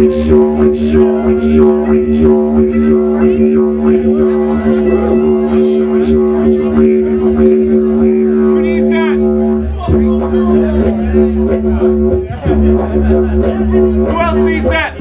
Who needs that? Who else needs that?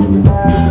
Thank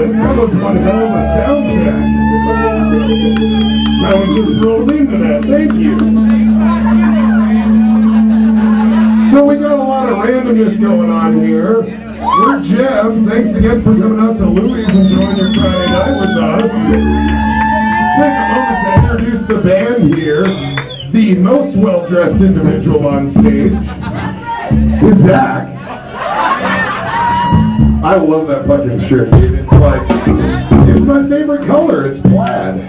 gentlemen. That was one hell of a sound check. I was just rolled into that. Thank you. So we got a lot of randomness going on here. We're Djem. Thanks again for coming out to Louis and enjoying your Friday night with us. Take a moment to introduce the band here. The most well-dressed individual on stage is Zach. I love that fucking shirt, dude. It's like, it's my favorite color. It's plaid.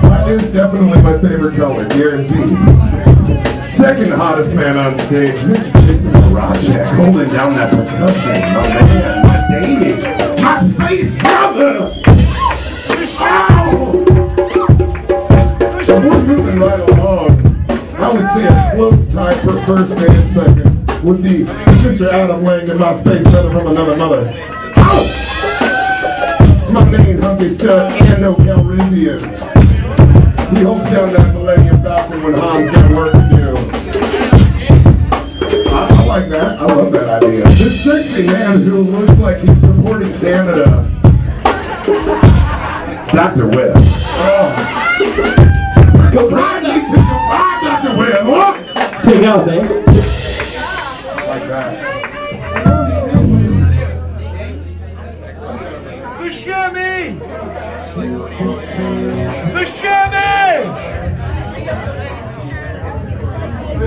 Plaid is definitely my favorite color, guaranteed. Second hottest man on stage, Mr. Jason Maracek, holding down that percussion. My man, my Davey, my space brother. Ow! We're moving right along. I would say a close tie for first and second would be Mr. Adam Lang in my space brother from another mother. Ow! My main hunky stud, Ando Calrissian. He holds down that Millennium Falcon when Han's got work to do. I, I like that. I love that idea. This sexy man who looks like he's supporting Canada. Dr. Webb. Oh. Surprise me to survive, Dr. Webb. Take out, eh?